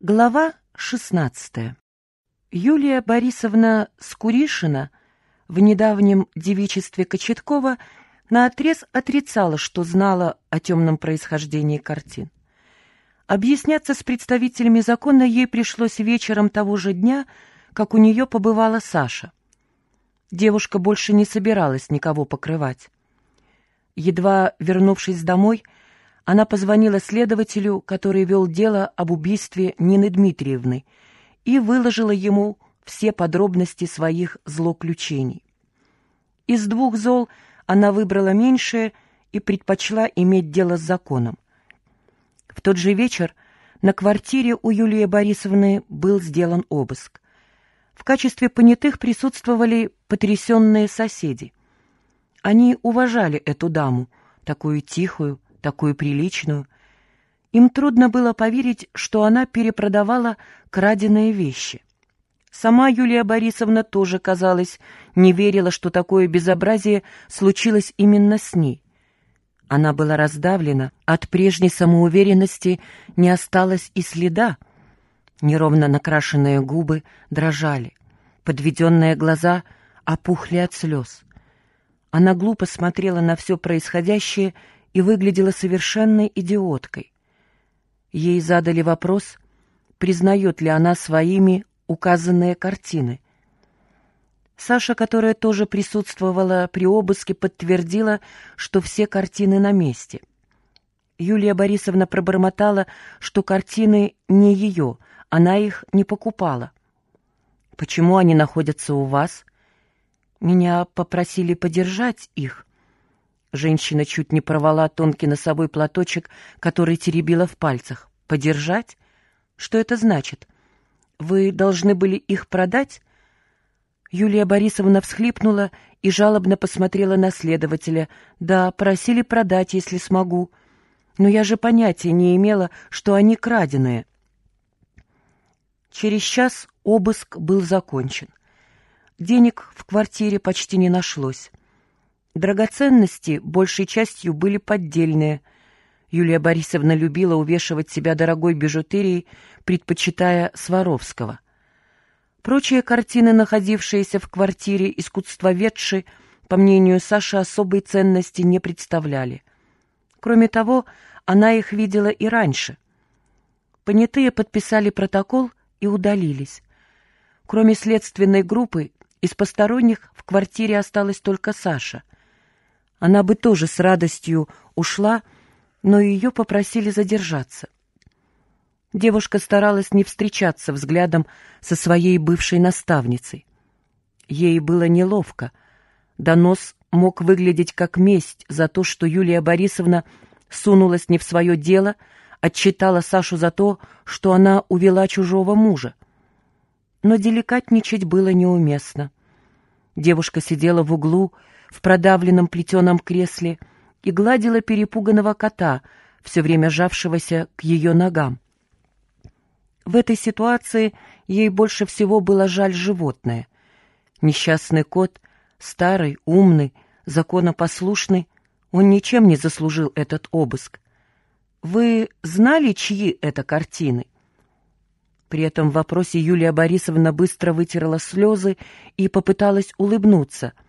Глава 16. Юлия Борисовна Скуришина в недавнем девичестве Кочеткова наотрез отрицала, что знала о темном происхождении картин. Объясняться с представителями закона ей пришлось вечером того же дня, как у нее побывала Саша. Девушка больше не собиралась никого покрывать. Едва вернувшись домой, она позвонила следователю, который вел дело об убийстве Нины Дмитриевны, и выложила ему все подробности своих злоключений. Из двух зол она выбрала меньшее и предпочла иметь дело с законом. В тот же вечер на квартире у Юлии Борисовны был сделан обыск. В качестве понятых присутствовали потрясенные соседи. Они уважали эту даму, такую тихую, такую приличную. Им трудно было поверить, что она перепродавала краденые вещи. Сама Юлия Борисовна тоже, казалось, не верила, что такое безобразие случилось именно с ней. Она была раздавлена, от прежней самоуверенности не осталось и следа. Неровно накрашенные губы дрожали, подведенные глаза опухли от слез. Она глупо смотрела на все происходящее и выглядела совершенной идиоткой. Ей задали вопрос, признает ли она своими указанные картины. Саша, которая тоже присутствовала при обыске, подтвердила, что все картины на месте. Юлия Борисовна пробормотала, что картины не ее, она их не покупала. «Почему они находятся у вас?» «Меня попросили подержать их», Женщина чуть не порвала тонкий носовой платочек, который теребила в пальцах. «Подержать? Что это значит? Вы должны были их продать?» Юлия Борисовна всхлипнула и жалобно посмотрела на следователя. «Да, просили продать, если смогу. Но я же понятия не имела, что они краденые». Через час обыск был закончен. Денег в квартире почти не нашлось. Драгоценности большей частью были поддельные. Юлия Борисовна любила увешивать себя дорогой бижутерией, предпочитая Сваровского. Прочие картины, находившиеся в квартире искусствоведши, по мнению Саши, особой ценности не представляли. Кроме того, она их видела и раньше. Понятые подписали протокол и удалились. Кроме следственной группы, из посторонних в квартире осталась только Саша — она бы тоже с радостью ушла, но ее попросили задержаться. Девушка старалась не встречаться взглядом со своей бывшей наставницей. Ей было неловко. Донос мог выглядеть как месть за то, что Юлия Борисовна сунулась не в свое дело, отчитала Сашу за то, что она увела чужого мужа. Но деликатничать было неуместно. Девушка сидела в углу, в продавленном плетеном кресле и гладила перепуганного кота, все время жавшегося к ее ногам. В этой ситуации ей больше всего было жаль животное. Несчастный кот, старый, умный, законопослушный, он ничем не заслужил этот обыск. Вы знали, чьи это картины? При этом в вопросе Юлия Борисовна быстро вытерла слезы и попыталась улыбнуться —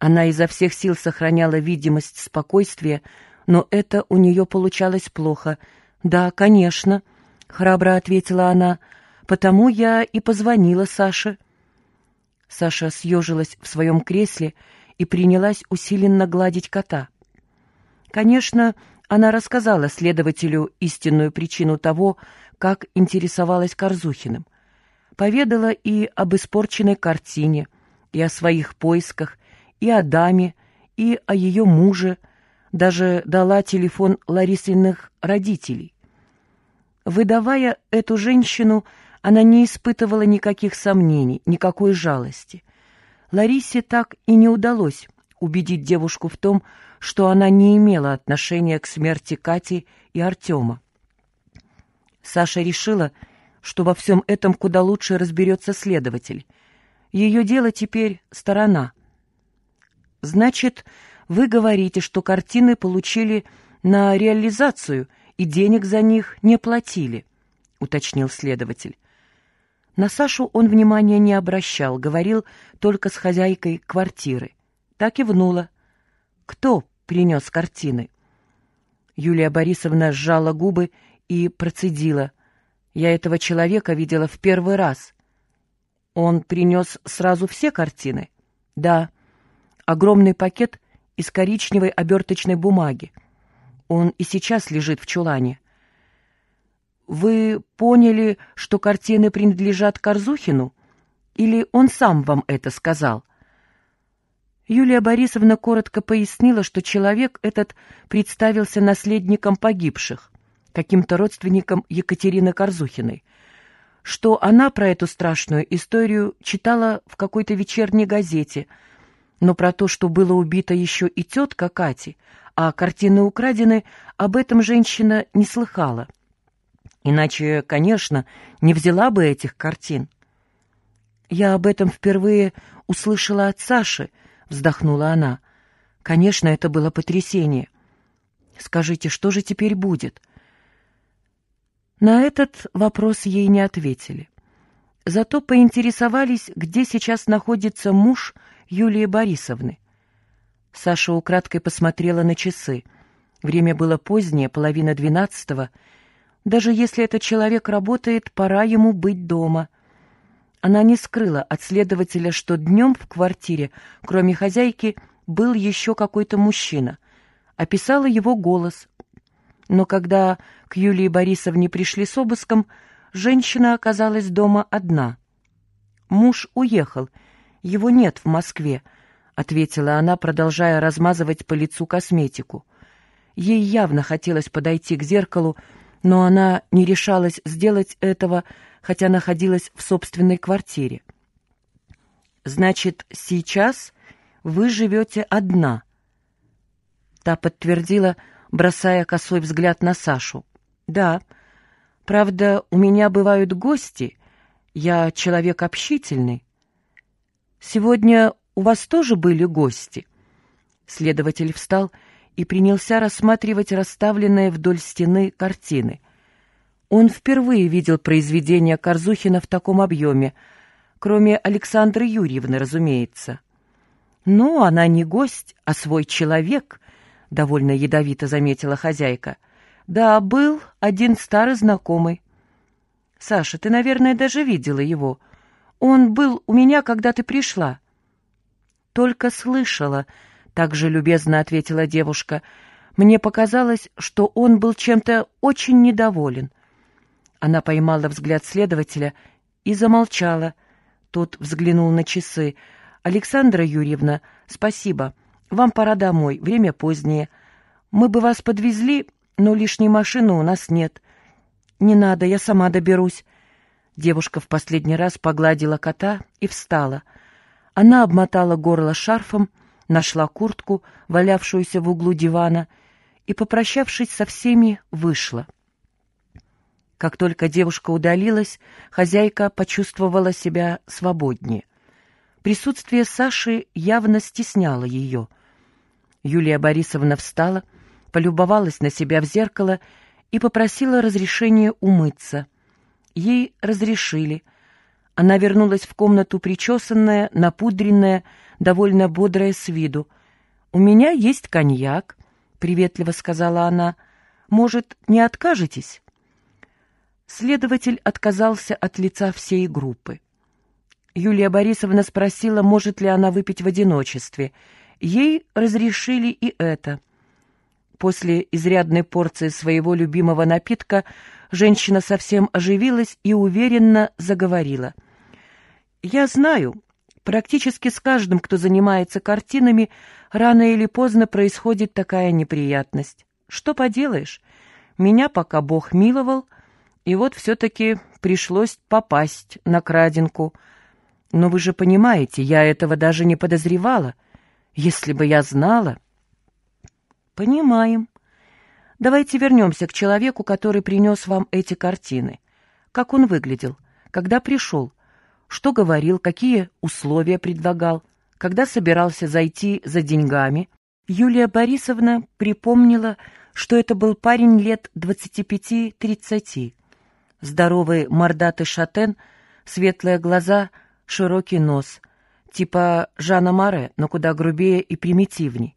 она изо всех сил сохраняла видимость спокойствия, но это у нее получалось плохо. «Да, конечно», — храбро ответила она, — «потому я и позвонила Саше». Саша съежилась в своем кресле и принялась усиленно гладить кота. Конечно, она рассказала следователю истинную причину того, как интересовалась Корзухиным. Поведала и об испорченной картине, и о своих поисках, и о даме, и о ее муже, даже дала телефон Ларисиных родителей. Выдавая эту женщину, она не испытывала никаких сомнений, никакой жалости. Ларисе так и не удалось убедить девушку в том, что она не имела отношения к смерти Кати и Артема. Саша решила, что во всем этом куда лучше разберется следователь. Ее дело теперь сторона — Значит, вы говорите, что картины получили на реализацию и денег за них не платили, — уточнил следователь. На Сашу он внимания не обращал, говорил только с хозяйкой квартиры. Так и внула. «Кто принес картины?» Юлия Борисовна сжала губы и процедила. «Я этого человека видела в первый раз». «Он принес сразу все картины?» «Да. Огромный пакет из коричневой оберточной бумаги. Он и сейчас лежит в чулане». «Вы поняли, что картины принадлежат Корзухину? Или он сам вам это сказал?» Юлия Борисовна коротко пояснила, что человек этот представился наследником погибших, каким-то родственником Екатерины Корзухиной, что она про эту страшную историю читала в какой-то вечерней газете, но про то, что было убито еще и тетка Кати, а картины украдены, об этом женщина не слыхала. Иначе, конечно, не взяла бы этих картин. Я об этом впервые услышала от Саши, вздохнула она. Конечно, это было потрясение. Скажите, что же теперь будет? На этот вопрос ей не ответили. Зато поинтересовались, где сейчас находится муж Юлии Борисовны. Саша украдкой посмотрела на часы. Время было позднее, половина двенадцатого. Даже если этот человек работает, пора ему быть дома — она не скрыла от следователя, что днем в квартире, кроме хозяйки, был еще какой-то мужчина. Описала его голос. Но когда к Юлии Борисовне пришли с обыском, женщина оказалась дома одна. «Муж уехал. Его нет в Москве», — ответила она, продолжая размазывать по лицу косметику. Ей явно хотелось подойти к зеркалу, но она не решалась сделать этого, хотя находилась в собственной квартире. «Значит, сейчас вы живете одна?» Та подтвердила, бросая косой взгляд на Сашу. «Да. Правда, у меня бывают гости. Я человек общительный. Сегодня у вас тоже были гости?» Следователь встал и принялся рассматривать расставленные вдоль стены картины — он впервые видел произведение Корзухина в таком объеме, кроме Александры Юрьевны, разумеется. «Ну, она не гость, а свой человек», — довольно ядовито заметила хозяйка. «Да, был один старый знакомый». «Саша, ты, наверное, даже видела его. Он был у меня, когда ты пришла». «Только слышала», — так же любезно ответила девушка. «Мне показалось, что он был чем-то очень недоволен». Она поймала взгляд следователя и замолчала. Тот взглянул на часы. «Александра Юрьевна, спасибо. Вам пора домой, время позднее. Мы бы вас подвезли, но лишней машины у нас нет. Не надо, я сама доберусь». Девушка в последний раз погладила кота и встала. Она обмотала горло шарфом, нашла куртку, валявшуюся в углу дивана, и, попрощавшись со всеми, вышла. Как только девушка удалилась, хозяйка почувствовала себя свободнее. Присутствие Саши явно стесняло ее. Юлия Борисовна встала, полюбовалась на себя в зеркало и попросила разрешения умыться. Ей разрешили. Она вернулась в комнату причесанная, напудренная, довольно бодрая с виду. «У меня есть коньяк», — приветливо сказала она. «Может, не откажетесь?» Следователь отказался от лица всей группы. Юлия Борисовна спросила, может ли она выпить в одиночестве. Ей разрешили и это. После изрядной порции своего любимого напитка женщина совсем оживилась и уверенно заговорила. «Я знаю, практически с каждым, кто занимается картинами, рано или поздно происходит такая неприятность. Что поделаешь? Меня пока Бог миловал — и вот все-таки пришлось попасть на краденку. Но вы же понимаете, я этого даже не подозревала. Если бы я знала... Понимаем. Давайте вернемся к человеку, который принес вам эти картины. Как он выглядел? Когда пришел? Что говорил? Какие условия предлагал? Когда собирался зайти за деньгами? Юлия Борисовна припомнила, что это был парень лет двадцати пяти-тридцати Здоровый мордатый шатен, светлые глаза, широкий нос. Типа Жана Маре, но куда грубее и примитивней.